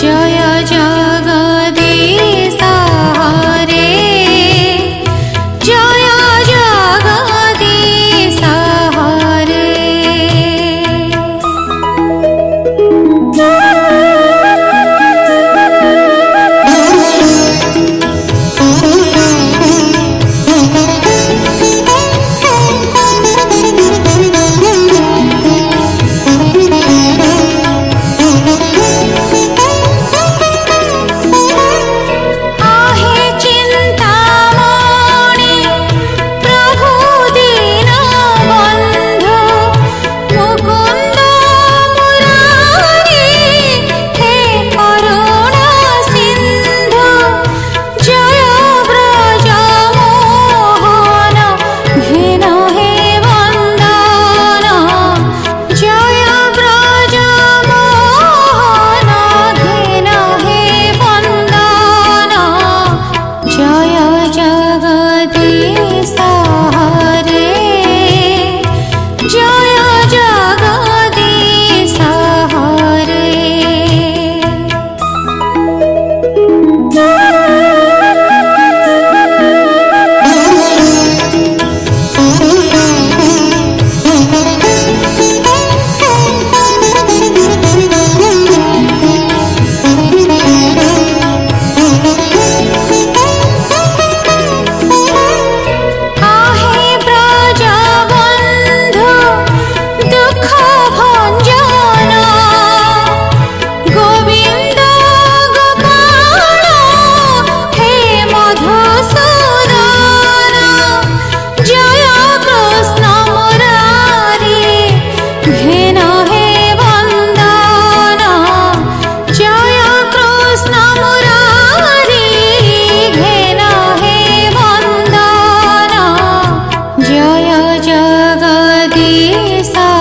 joy. desa